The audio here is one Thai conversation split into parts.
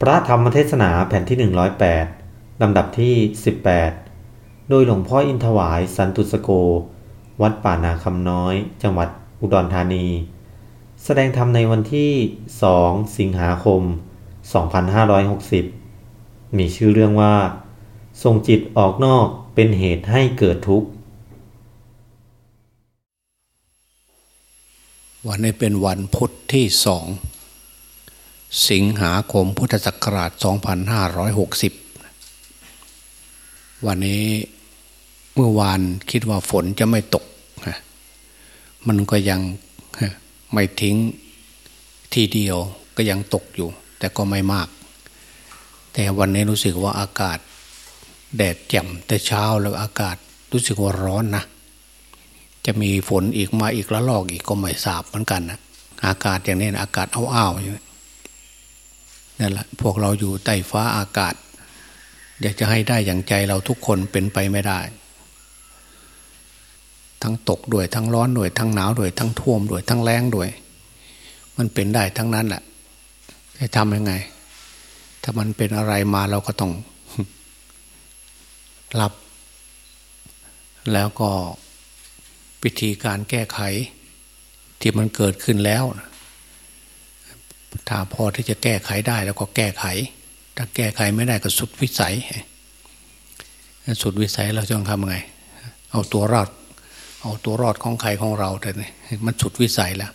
พระธรรมเทศนาแผ่นที่ 108 ลำดับที่ 18 โดยหลวงพ่ออินทวายสันตุสโก วัดป่านาคำน้อย จังหวัดอุดรธานี แสดงธรรมในวันที่ 2 สิงหาคม 2560 มีชื่อเรื่องว่าทรงจิตออกนอกเป็นเหตุให้เกิดทุกข์ วันนี้เป็นวันพุทธที่สอง สิงหาคมพุทธศักราช 2560 วันนี้เมื่อวานคิดว่าฝนจะไม่ตก มันก็ยังไม่ทิ้งทีเดียวก็ยังตกอยู่ แต่ก็ไม่มาก แต่วันนี้รู้สึกว่าอากาศ แดดแจ่มแต่เช้าแล้วอากาศรู้สึกว่าร้อนนะ จะมีฝนอีกมาอีกละลอกอีกก็ไม่ทราบเหมือนกันนะอากาศอย่างนี้นะอากาศอ้าวๆอยู่ นั่นแหละพวกเราอยู่ใต้ฟ้าอากาศ อยากจะให้ได้อย่างใจเราทุกคนเป็นไปไม่ได้ ทั้งตกด้วยทั้งร้อนด้วยทั้งหนาวด้วยทั้งท่วมด้วยทั้งแรงด้วย มันเป็นได้ทั้งนั้นแหละจะทำยังไง ถ้ามันเป็นอะไรมาเราก็ต้องรับ แล้วก็วิธีการแก้ไขที่มันเกิดขึ้นแล้ว ถ้าพอที่จะแก้ไขได้แล้วก็แก้ไข ถ้าแก้ไขไม่ได้ก็สุดวิสัย สุดวิสัยเราจะต้องทำไง เอาตัวรอด เอาตัวรอดของใครของเราแต่นี่มันสุดวิสัยแล้ว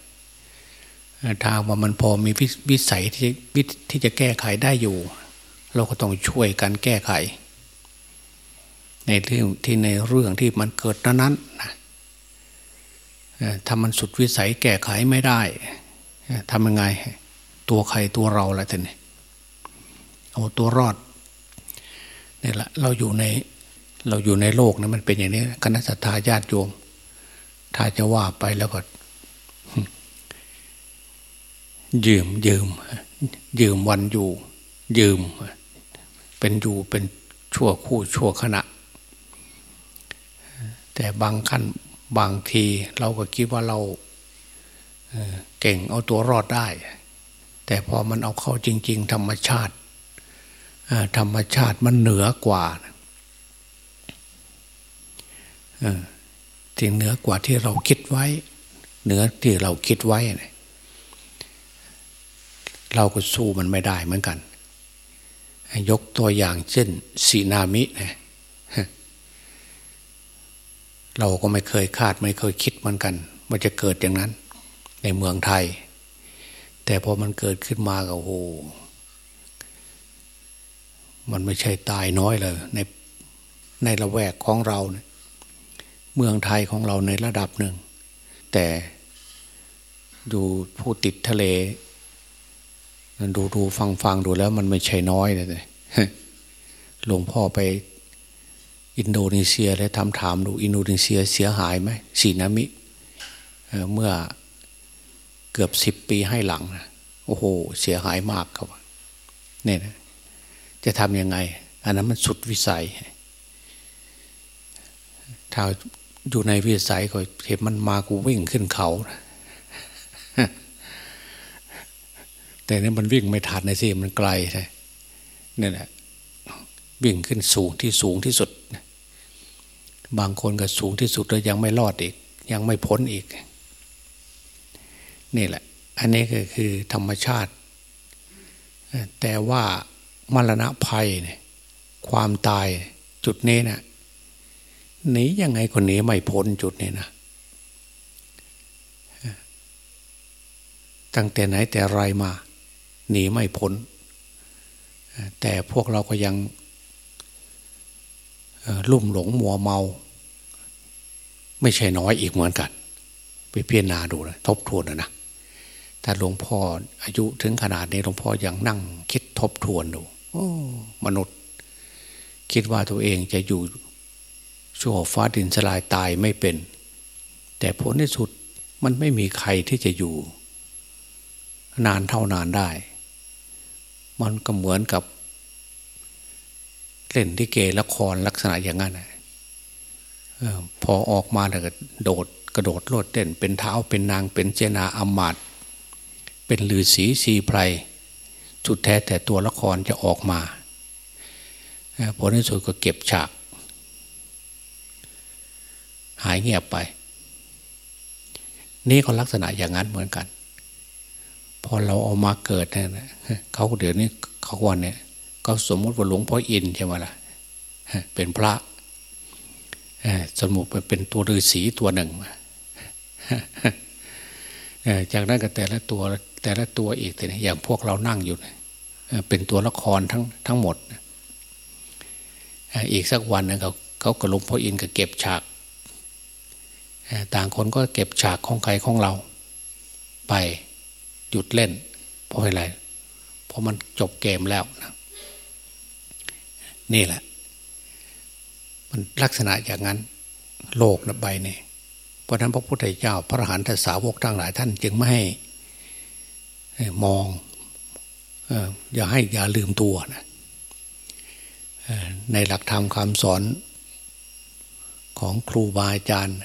ถ้าว่ามันพอมีวิสัยที่ที่จะแก้ไขได้อยู่ เราก็ต้องช่วยกันแก้ไข ในเรื่องที่ในเรื่องที่มันเกิดนั้นนะถ้ามันสุดวิสัยแก้ไขไม่ได้ทำยังไง ตัวใครตัวเราละท่านนี่เอาตัวรอดนี่แหละเราอยู่ในเราอยู่ในโลกนะมันเป็นอย่างนี้คณะสัตยาญาติโยม ถ้าจะว่าไปแล้วก็ยืมยืมยืมวันอยู่ ยืม เป็นอยู่เป็นชั่วคู่ชั่วขณะ แต่บางขั้นบางทีเราก็คิดว่าเราเก่งเอาตัวรอดได้ แต่พอมันเอาเข้าจริง ๆ ธรรมชาติธรรมชาติมันเหนือกว่าที่เหนือกว่าที่เราคิดไว้ เหนือที่เราคิดไว้ เราก็สู้มันไม่ได้เหมือนกัน ยกตัวอย่างเช่นสีนามินะเราก็ไม่เคยคาดไม่เคยคิดเหมือนกันว่าจะเกิดอย่างนั้น ในเมืองไทย แต่พอมันเกิดขึ้นมาก็โอ้โหมันไม่ใช่ตายน้อยเลยในในละแวกของเราเนี่ยเมืองไทยของเราในระดับหนึ่ง แต่ดูผู้ติดทะเลดูดูฟังฟังดูแล้วมันไม่ใช่น้อยเลยหลวงพ่อไปอินโดนีเซียและทำถามดูอินโดนีเซียเสียหายไหมสีนามิเเมื่อ เกือบสิบปีให้หลังนะโอ้โหเสียหายมากครับเนี่ยนะจะทำยังไง อันนั้นมันสุดวิสัย ถ้าอยู่ในวิสัยก็เห็นมันมากูวิ่งขึ้นเขา แต่นี่มันวิ่งไม่ทันนะสิมันไกลใช่เนี่ยแหละวิ่งขึ้นสูงที่สูงที่สุด บางคนก็สูงที่สุดแล้วยังไม่รอดอีก ยังไม่พ้นอีก นี่แหละ อันนี้ก็คือธรรมชาติ แต่ว่ามรณะภัยเนี่ยความตายจุดนี้นะหนียังไงคนนี้ไม่พ้นจุดนี้นะตั้งแต่ไหนแต่ไรมา หนีไม่พ้น แต่พวกเราก็ยังลุ่มหลงมัวเมา ไม่ใช่น้อยอีกเหมือนกัน ไปเพิจารณาดูนะทบทวนนะนะ ถ้าหลวงพ่ออายุถึงขนาดนี้หลวงพ่อยังนั่ง คิดทบทวนดูมนุษย์ คิดว่าตัวเองจะอยู่ชั่วฟ้าดินสลายตายไม่เป็น แต่ผลในสุดมันไม่มีใครที่จะอยู่ นานเท่านานได้ มันก็เหมือนกับเล่นที่เกละครลักษณะอย่างนั้นพอออกมาแล้วก็โดดกระโดดโลดเต้นเป็นเท้าเป็นนางเป็นเจนาอมาต เป็นลือสีสีไพรสุดแท้แต่ตัวละครจะออกมาผลที่สุดก็เก็บฉาก หายเงียบไป นี่ก็ลักษณะอย่างนั้นเหมือนกัน พอเราเอามาเกิดเนี่ยเขาเดี๋ยวนี้เขาวันเนี่ยเขาสมมติว่าหลวงพ่ออินใช่ไหมล่ะเป็นพระสมุไปเป็นตัวฤาษีตัวหนึ่งจากนั้นก็แต่ละตัว แต่ละตัวอีกแต่อย่างพวกเรานั่งอยู่เป็นตัวละครทั้งทั้งหมด อีกสักวันนึงเขาเขากระลุงพ่ออินก็เก็บฉาก ต่างคนก็เก็บฉากของใครของเรา ไปหยุดเล่น เพราะอะไรเพราะมันจบเกมแล้วนะนี่แหละ มันลักษณะอย่างนั้น โลกนะใบนี่เพราะนั้นพระพุทธเจ้า พระหันทสาวกทั้งหลายท่านจึงไม่ให้ มองอย่าให้อย่าลืมตัวนะในหลักธรรมคำสอนของครูบาอาจารย์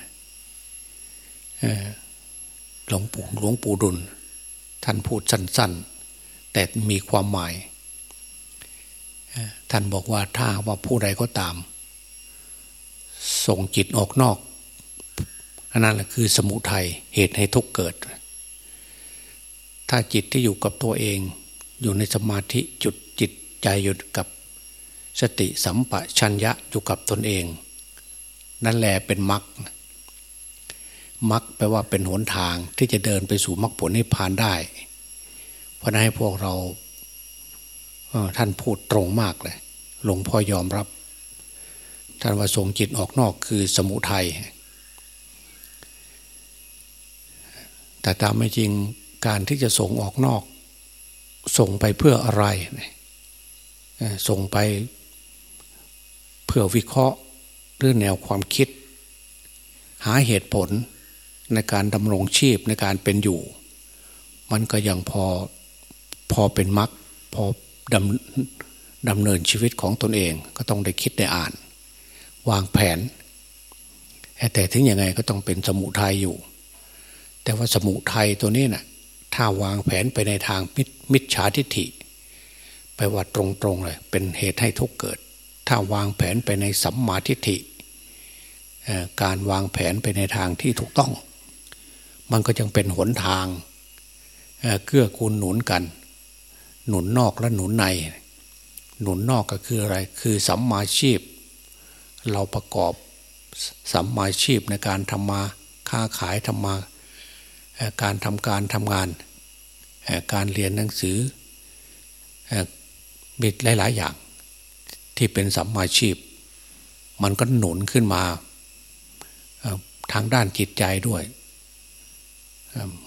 หลวงปู่หลวงปู่ดุล ท่านพูดสั้น ๆ แต่มีความหมาย ท่านบอกว่าถ้าว่าผู้ใดก็ตาม ส่งจิตออกนอกอันนั้นแหละคือสมุทัยเหตุให้ทุกเกิด ถ้าจิตที่อยู่กับตัวเอง อยู่ในสมาธิจุดจิตใจอยู่กับสติสัมปชัญญะอยู่กับตนเอง นั่นแหละเป็นมรรคมรรคแปลว่าเป็นหนทางที่จะเดินไปสู่มรรคผลนิพพานได้ เพราะนั้นให้พวกเราท่านพูดตรงมากเลย หลวงพ่อยอมรับ ท่านว่าส่งจิตออกนอกคือสมุทัยแต่ตามไม่จริง การที่จะส่งออกนอก ส่งไปเพื่ออะไรส่งไปเพื่อวิเคราะห์เรื่องแนวความคิด หาเหตุผลในการดำรงชีพในการเป็นอยู่ มันก็ยังพอพอเป็นมรรคพอดำดำเนินชีวิตของตนเอง ก็ต้องได้คิดได้อ่าน วางแผน แต่ถึงยังไงก็ต้องเป็นสมุทัยอยู่ แต่ว่าสมุทัยตัวนี้นะ่ะ ถ้าวางแผนไปในทางมิจฉาทิฏฐิไปว่าตรงๆเลย เป็นเหตุให้ทุกเกิด ถ้าวางแผนไปในสัมมาทิฏฐิการวางแผนไปในทางที่ถูกต้อง มันก็จึงเป็นหนทางเกื้อกูลหนุนกัน หนุนนอกและหนุนใน หนุนนอกก็คืออะไร คือสัมมาชีพ เราประกอบสัมมาชีพในการทำมาค้าขายทำมาการทำการทำงาน การเรียนหนังสือมีหลาย ๆ อย่าง ที่เป็นสัมมาชีพ มันก็หนุนขึ้นมาทางด้านจิตใจด้วย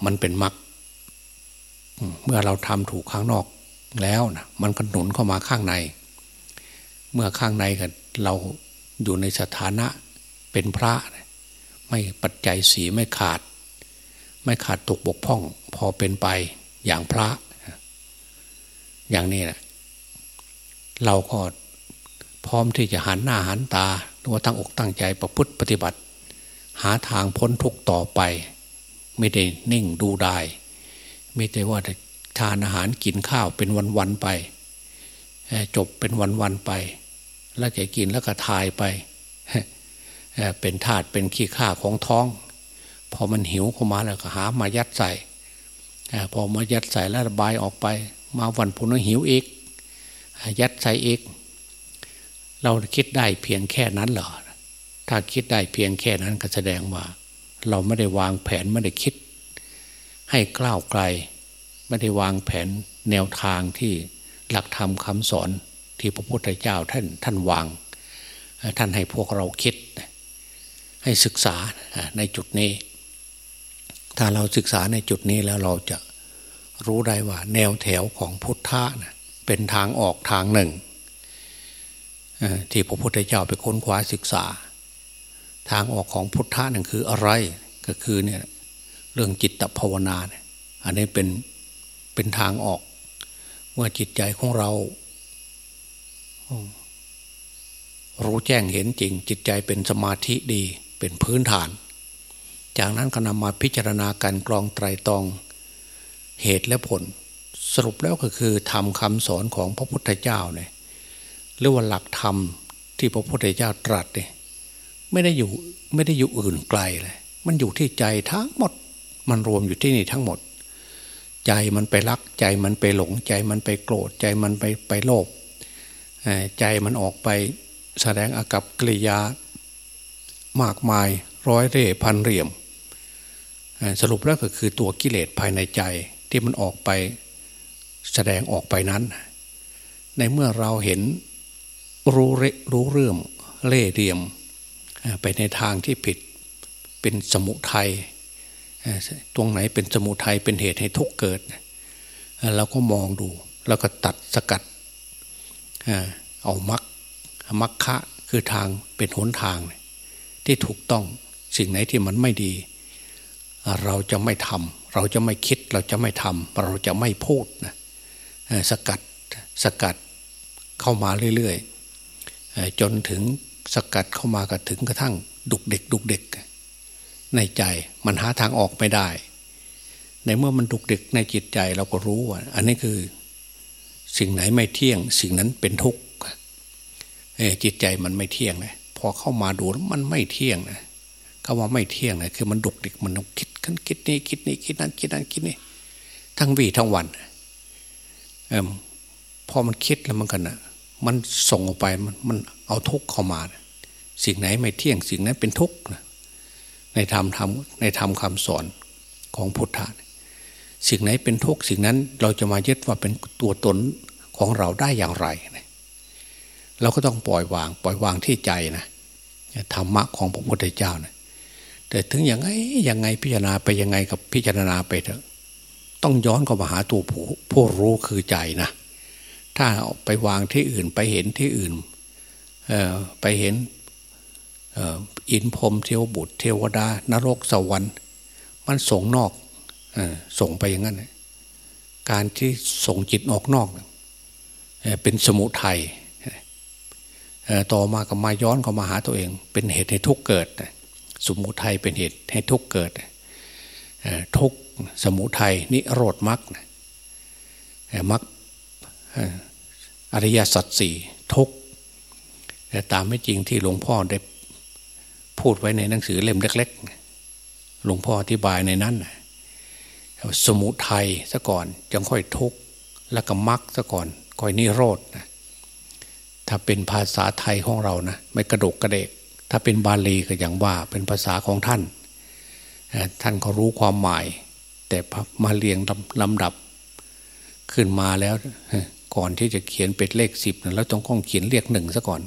มันเป็นมรรคเมื่อเราทำถูกข้างนอกแล้วนะมันก็หนุนเข้ามาข้างใน เมื่อข้างในกันเราอยู่ในสถานะเป็นพระ ไม่ปัจจัยสีไม่ขาด ไม่ขาดตกบกพร่อง พอเป็นไป อย่างพระ อย่างนี้แหละเราก็พร้อมที่จะหันหน้าหันตาหรือว่าตั้งอกตั้งใจประพฤติปฏิบัติ หาทางพ้นทุกต่อไป ไม่ได้นิ่งดูได้ ไม่ได้ว่าทานอาหารกินข้าวเป็นวันๆไป จบเป็นวันๆไป แล้วจะกินแล้วก็ทายไป เป็นธาตุเป็นขี้ข้าของท้อง พอมันหิวเข้ามาแล้วก็หามายัดใส่ พอมายัดใส่แล้วระบายออกไป มาวันพุ่นหิวอีกยัดใส่อีก เราคิดได้เพียงแค่นั้นเหรอถ้าคิดได้เพียงแค่นั้นก็แสดงว่า เราไม่ได้วางแผนไม่ได้คิด ให้กล้าวไกล ไม่ได้วางแผนแนวทางที่หลักธรรมคำสอนที่พระพุทธเจ้าท่านท่านวาง ท่านให้พวกเราคิด ให้ศึกษาในจุดนี้ ถ้าเราศึกษาในจุดนี้แล้วเราจะรู้ได้ว่า แนวแถวของพุทธะเป็นทางออกทางหนึ่ง ที่พระพุทธเจ้าไปค้นคว้าศึกษา ทางออกของพุทธะนั่นคืออะไรก็คือเนี่ยเรื่องจิตภาวนาเนี่ยอันนี้เป็นเป็นทางออกเมื่อจิตใจของเรา รู้แจ้งเห็นจริง จิตใจเป็นสมาธิดีเป็นพื้นฐาน จากนั้นก็นำมาพิจารณาการกรองไตรตองเหตุและผล สรุปแล้วก็คือทำคำสอนของพระพุทธเจ้าเนี่ยหรือว่าหลักธรรมที่พระพุทธเจ้าตรัสเนี่ยไม่ได้อยู่ไม่ได้อยู่อื่นไกลเลย มันอยู่ที่ใจทั้งหมด มันรวมอยู่ที่นี่ทั้งหมด ใจมันไปรักใจมันไปหลงใจมันไปโกรธใจมันไปไปโลภใจมันออกไปแสดงอากับกิริยามากมายร้อยเร่พันเหลี่ยม สรุปแล้วก็คือตัวกิเลสภายในใจที่มันออกไปแสดงออกไปนั้น ในเมื่อเราเห็นรู้เรู้เรื่องเล่เหลี่ยม ไปในทางที่ผิดเป็นสมุทัยตรงไหนเป็นสมุทัยเป็นเหตุให้ทุกเกิดเราก็มองดู แล้วก็ตัดสกัดเอามักมักคะคือทางเป็นหนทางที่ถูกต้องสิ่งไหนที่มันไม่ดี เราจะไม่ทำเราจะไม่คิดเราจะไม่ทำเราจะไม่พูดนะสกัดสกัดเข้ามาเรื่อยๆจนถึงสกัดเข้ามากระถึงกระทั่งดุกเด็กดุกเด็ก ในใจมันหาทางออกไม่ได้ ในเมื่อมันดุกเด็กในจิตใจเราก็รู้ว่าอันนี้คือสิ่งไหนไม่เที่ยง สิ่งนั้นเป็นทุกข์จิตใจมันไม่เที่ยงเลยพอเข้ามาดูแล้วมันไม่เที่ยงนะ คำว่าไม่เที่ยงนะคือมันดุกดิกมันต้องคิดกันคิดนี้คิดนี้คิดนั้นคิดนั้นคิดนี้ทั้งวีทั้งวันอพอมันคิดแล้วมันกันนะมันส่งออกไปมันมันเอาทุกข์เข้ามานะสิ่งไหนไม่เที่ยงสิ่งนั้นเป็นทุกข์นะในธรรมธรรมในธรรมคำสอนของพุทธะสิ่งไหนเป็นทุกข์สิ่งนั้นเราจะมายึดว่าเป็นตัวตนของเราได้อย่างไรนะเราก็ต้องปล่อยวาง ปล่อยวางที่ใจนะธรรมะของพระพุทธเจ้านะ แต่ถึงอย่างไงยังไงพิจารณาไปยังไงกับพิจารณาไปเถอะ ต้องย้อนกลับมาหาตัวผู้ผู้รู้คือใจนะถ้าไปวางที่อื่นไปเห็นที่อื่นไปเห็นอินพรมเทวบุตร เทวดา นรกสวรรค์ มันส่งนอกส่งไปอย่างนั้น การที่ส่งจิตออกนอก เป็นสมุทัยต่อมาก็มาย้อนเข้ามาหาตัวเอง เป็นเหตุให้ทุกเกิด สมุทัยเป็นเหตุให้ทุกเกิดทุกสมุทัยนิโรธมรรคมรรคอริยสัจสี่ทุกแต่ตามไม่จริงที่หลวงพ่อได้พูดไว้ในหนังสือเล่มเล็ก ๆ หลวงพ่ออธิบายในนั้น สมุทัยซะก่อนจึงค่อยทุกข์แล้วก็มรรคซะก่อนค่อยนิโรธนะถ้าเป็นภาษาไทยของเรานะไม่กระดกกระเดก ถ้าเป็นบาลีก็อย่างว่าเป็นภาษาของท่าน ท่านก็รู้ความหมาย แต่มาเรียงลำดับขึ้นมาแล้ว ก่อนที่จะเขียนเป็นเลขสิบแล้วต้องข้องเขียนเรียกหนึ่งซะก่อน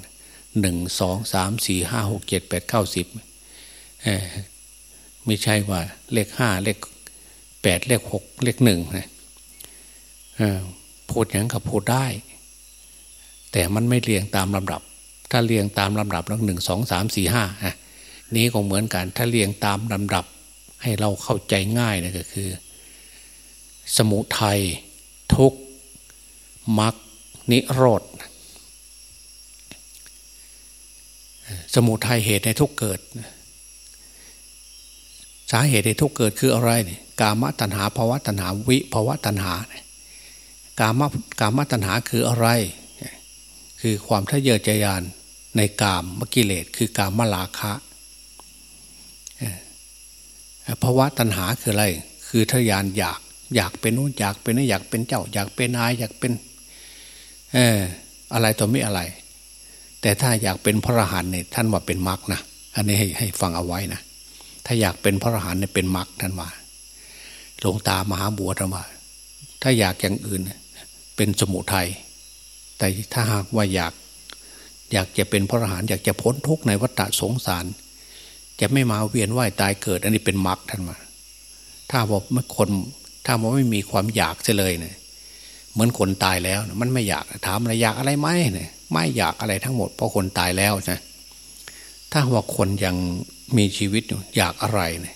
หนึ่งสองสามสี่ห้าหกเจ็ดแปดเก้าสิบไม่ใช่ว่าเลขห้าเลขแปดเลขหกเลขหนึ่งนะพูดอย่างกับพูดได้ แต่มันไม่เรียงตามลำดับ ถ้าเรียงตามลำดับแล้วหนึ่งสองสามสี่ห้านี้ก็เหมือนกันถ้าเรียงตามลำดับให้เราเข้าใจง่ายนะก็คือ สมุทัยทุกมักนิโรธสมุทัยเหตุในทุกเกิด สาเหตุในทุกเกิดคืออะไรเนี่ยกามตัณหาภาวะตัณหาวิภาวะตัณหากามกามตัณหาคืออะไร คือความทะเยอทะยาน ในกามมกิเลสคือกามมลาคะภาวะตัณหาคืออะไร คือทยานอยากอยากเป็นนู้นอยากเป็นนี่อยากเป็นเจ้า อยากเป็นนายอยากเป็นเอออะไรต่อไม่อะไร แต่ถ้าอยากเป็นพระอรหันต์เนี่ยท่านว่าเป็นมรรคนะอันนี้ให้ให้ฟังเอาไว้นะถ้าอยากเป็นพระอรหันต์เนี่ยเป็นมรรคท่านว่าหลวงตามหาบัวท่านว่า ถ้าอยากอย่างอื่นเป็นสมุทัยแต่ถ้าหากว่าอยาก อยากจะเป็นพระอรหันต์อยากจะพ้นทุกข์ในวัฏสงสาร จะไม่มาเวียนว่ายตายเกิด อันนี้เป็นมรรคท่านว่าถ้าบอกเมื่อคนถ้าว่าไม่มีความอยากเลยเนี่ยเหมือนคนตายแล้ว มันไม่อยากถามอะไรอยากอะไรไหมเนี่ยไม่อยากอะไรทั้งหมดเพราะคนตายแล้วนะถ้าว่าคนยังมีชีวิตอยู่อยากอะไรเนี่ย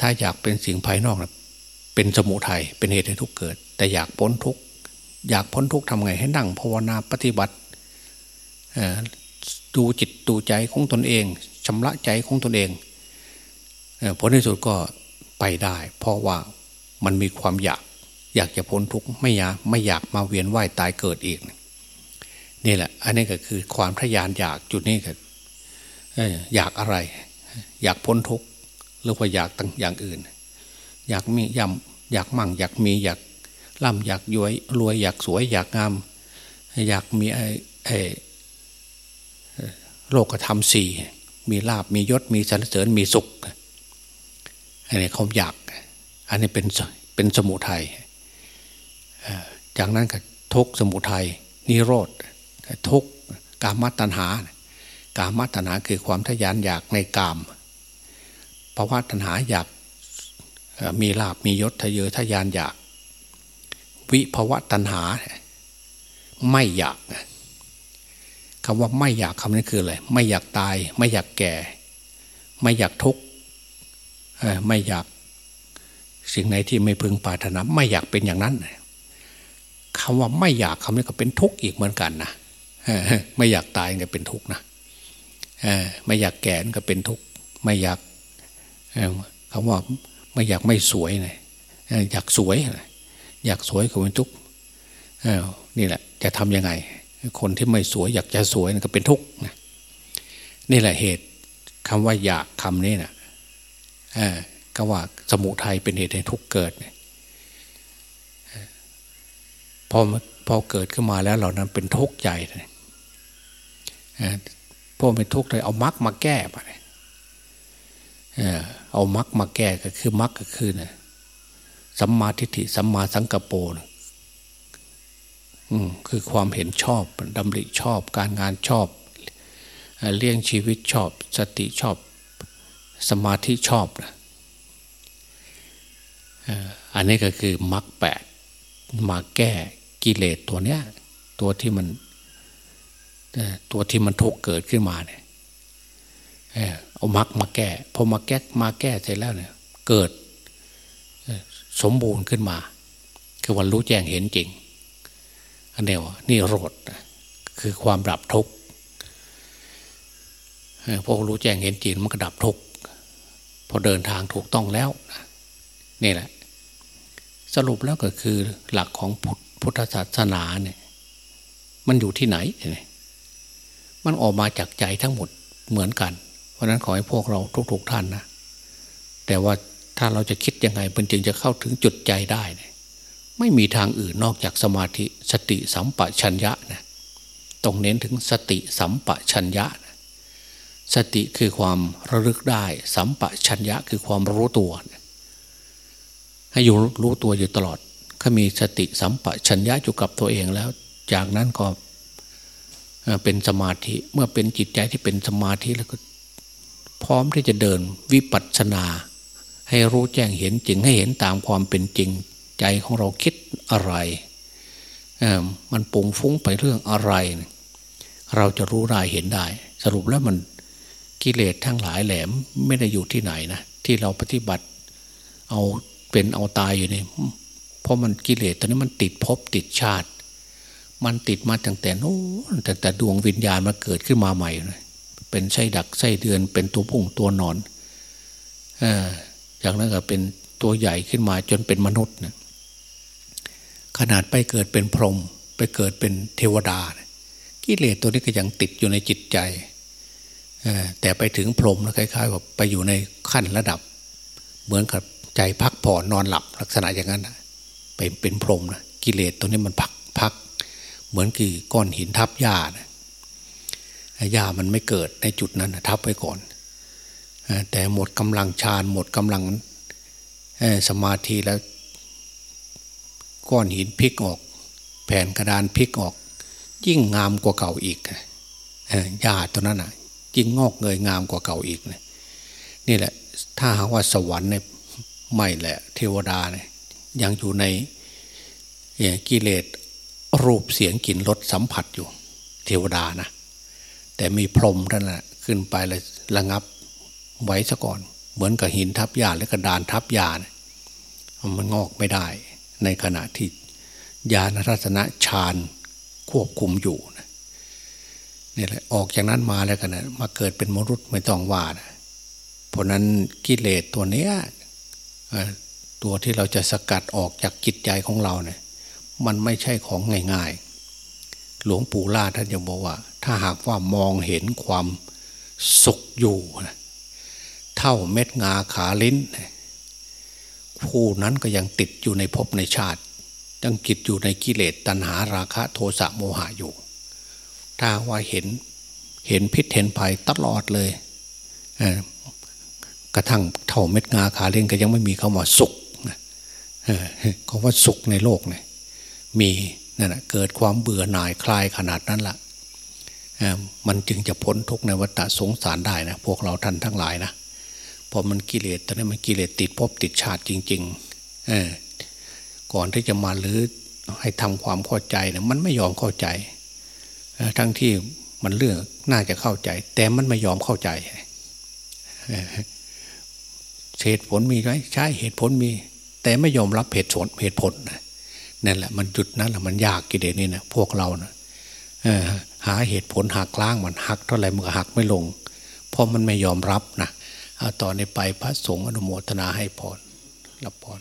ถ้าอยากเป็นสิ่งภายนอกนะเป็นสมุทัยเป็นเหตุให้ทุกเกิด แต่อยากพ้นทุกอยากพ้นทุกทำไงให้นั่งภาวนาปฏิบัติ ดูจิตดูใจของตนเองชำระใจของตนเองผลในสุดก็ไปได้ เพราะว่ามันมีความอยากอยากจะพ้นทุกข์ไม่อยากไม่อยากมาเวียนว่ายตายเกิดอีก นี่แหละ อันนี้ก็คือความทยานอยากจุดนี้ก็อยากอะไร อยากพ้นทุกข์หรือว่าอยากตั้งอย่างอื่น อยากมียำอยากมั่ง อยากมีอยากร่ำอยากย้วยรวยอยากสวยอยากงาม อยากมีไอ้ไอ้ โลกธรรมสี่มีลาบมียศมีสรรเสริญมีสุขอันนี้เขาอยาก อันนี้เป็นเป็นสมุทัยจากนั้นก็ทุกสมุทัยนิโรธทุกกามตัณหากามตัณหาคือความทยานอยากในกามภาวะตัณหาอยากมีลาบมียศทะเยอทะยานอยาก วิภาวะตัณหา ไม่อยาก คำว่าไม่อยากคำนี้คืออะไรไม่อยากตาย ไม่อยากแก่ ไม่อยากทุกข์ไม่อยากสิ่งไหนที่ไม่พึงปรารถนา ไม่อยากเป็นอย่างนั้นคำว่าไม่อยากคำนี้ก็เป็นทุกข์อีกเหมือนกันนะไม่อยากตายก็เป็นทุกข์นะไม่อยากแก่ก็เป็นทุกข์ไม่อยากคำว่าไม่อยากไม่สวยนะอยากสวย อยากสวยก็เป็นทุกข์นี่แหละ จะทำยังไง คนที่ไม่สวยอยากจะสวยก็เป็นทุกข์นี่แหละเหตุคำว่าอยากคำนี้นะก็ว่าสมุทัยเป็นเหตุให้ทุกข์เกิดพอพอเกิดขึ้นมาแล้วเหล่านั้นเป็นทุกข์ใหญ่พวกเป็นทุกข์เลยเอามรรคมาแก้ไปเอามรรคมาแก้ก็คือมรรคก็คือนะสัมมาทิฏฐิสัมมาสังกปร คือความเห็นชอบดำริชอบการงานชอบ เลี้ยงชีวิตชอบ สติชอบ สมาธิชอบนะอันนี้ก็คือมรรคแปดมาแก้กิเลสตัวเนี้ย ตัวที่มันตัวที่มันทุกเกิดขึ้นมาเนี่ยเอามรรคมาแก้พอมาแก้มาแก้เสร็จแล้วเนี่ย เกิดสมบูรณ์ขึ้นมา คือวันรู้แจ้งเห็นจริง อันนี้ว่านี่โรดคือความดับทุกข์พอรู้แจ้งเห็นจริงมันก็ดับทุกข์พอเดินทางถูกต้องแล้วนี่แหละ สรุปแล้วก็คือหลักของพุทธศาสนาเนี่ย มันอยู่ที่ไหนเนี่ยมันออกมาจากใจทั้งหมดเหมือนกัน เพราะนั้นขอให้พวกเราทุกๆท่านนะ แต่ว่าถ้าเราจะคิดยังไงมันจึงจะเข้าถึงจุดใจได้เนี่ย ไม่มีทางอื่นนอกจากสมาธิสติสัมปชัญญะนะต้องเน้นถึงสติสัมปชัญญะนะสติคือความระลึกได้ สัมปชัญญะคือความรู้ตัวนะให้อยู่รู้ตัวอยู่ตลอดถ้ามีสติสัมปชัญญะอยู่กับตัวเองแล้ว จากนั้นก็เป็นสมาธิเมื่อเป็นจิตใจที่เป็นสมาธิแล้วก็ พร้อมที่จะเดินวิปัสสนา ให้รู้แจ้งเห็นจริงให้เห็นตามความเป็นจริง ใจของเราคิดอะไร มันปุงฟุ้งไปเรื่องอะไร เราจะรู้ได้เห็นได้ สรุปแล้วมันกิเลสทั้งหลายแหลมไม่ได้อยู่ที่ไหนนะที่เราปฏิบัติ เอาเป็นเอาตายอยู่นี่เพราะมันกิเลสตอนนี้มันติดภพติดชาติ มันติดมาตั้งแต่โน้นแต่แต่ดวงวิญญาณมาเกิดขึ้นมาใหม่เลยเป็นไส้ดักไส้เดือน เป็นตัวพุ่งตัวนอนอจากนั้นก็เป็นตัวใหญ่ขึ้นมาจนเป็นมนุษย์นะ ขนาดไปเกิดเป็นพรหมไปเกิดเป็นเทวดา กิเลสตัวนี้ก็ยังติดอยู่ในจิตใจแต่ไปถึงพรหมแล้วคล้ายๆว่าไปอยู่ในขั้นระดับ เหมือนกับใจพักผ่อนนอนหลับลักษณะอย่างนั้นไปเป็นพรหมนะกิเลสตัวนี้มันพักพัก เหมือนกี่ก้อนหินทับหญ้านะหญ้ามันไม่เกิดในจุดนั้นทับไว้ก่อนแต่หมดกำลังฌานหมดกำลังสมาธิแล้ว ก้อนหินพลิกออก แผ่นกระดานพลิกออก ยิ่งงามกว่าเก่าอีกหญ้าตัวนั้นอะยิ่งงอกเงยงามกว่าเก่าอีกนี่แหละ ถ้าหากว่าสวรรค์ในไม่แหละ เทวดาเนี่ยยังอยู่ในกิเลสรูปเสียงกลิ่นรสสัมผัสอยู่ เทวดานะแต่มีพรหมท่านแหะขึ้นไปเลยระงับไว้ซะก่อน เหมือนกับหินทับยาหรือกระดานทับยานะมันงอกไม่ได้ ในขณะที่ญาณรัตนะฌานควบคุมอยู่นี่แหละออกจากนั้นมาแล้วกันนะมาเกิดเป็นมนุษย์ไม่ต้องว่านะเพราะนั้นกิเลสตัวเนี้ยตัวที่เราจะสกัดออกจากจิตใจของเราเนี่ยมันไม่ใช่ของง่ายๆ หลวงปู่ล่าท่านยังบอกว่า ถ้าหากว่ามองเห็นความสุขอยู่เท่าเม็ดงาขาลิ้น ผู้นั้นก็ยังติดอยู่ในภพในชาติ ยังกิดอยู่ในกิเลสตัณหาราคะโทสะโมหะอยู่ ถ้าว่าเห็นเห็นพิษเห็นภัยตลอดเลยกระทั่งเท่าเม็ดงาขาเล่นก็ยังไม่มีคำว่าสุขคำว่าสุขในโลกเนี่ยมีนั่นแหะเกิดความเบื่อหน่ายคลายขนาดนั้นละ่ะมันจึงจะพ้นทุกในวัฏสงสารได้นะพวกเราท่านทั้งหลายนะ พอมันกิเลสตอนนี้มันกิเลสติดภพติดชาติจริงๆเออก่อนที่จะมาหรือให้ทำความเข้าใจเนี่ยมันไม่ยอมเข้าใจทั้งที่มันเรื่องน่าจะเข้าใจ แต่มันไม่ยอมเข้าใจเหตุผลมีไหมใช่เหตุผลมี แต่ไม่ยอมรับเหตุผลเหตุผลนั่นแหละ มันจุดนั้นแหละมันยากกิเลสนี่นะพวกเรานะหาเหตุผลหักล้างมันหักเท่าไหร่มันก็หักไม่ลง เพราะมันไม่ยอมรับนะ ต่อนนี้ไปพระสงฆ์อนุโมทนาให้พรรับพร